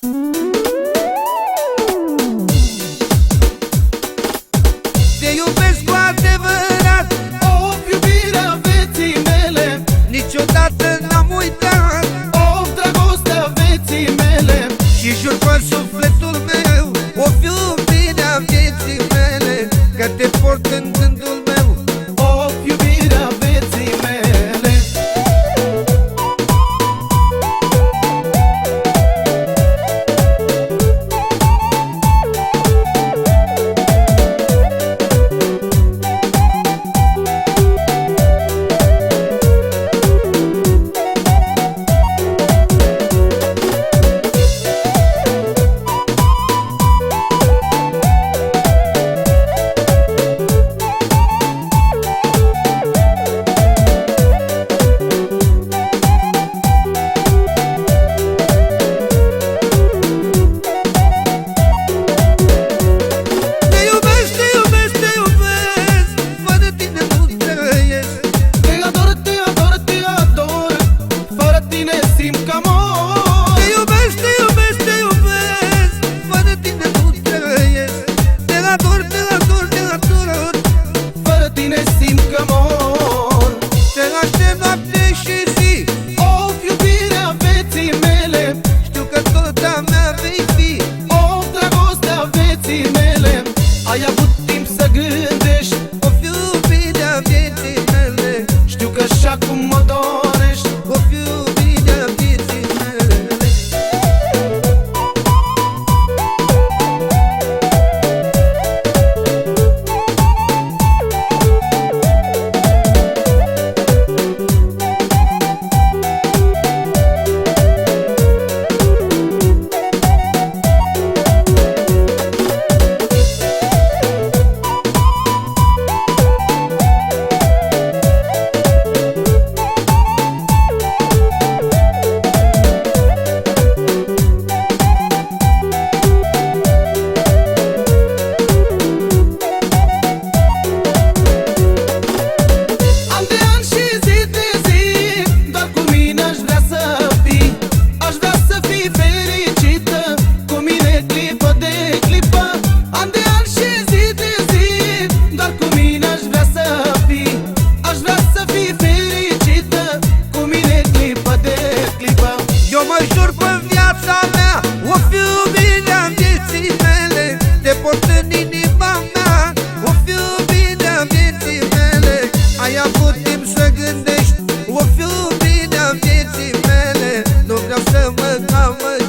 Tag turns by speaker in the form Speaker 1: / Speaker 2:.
Speaker 1: Te
Speaker 2: mă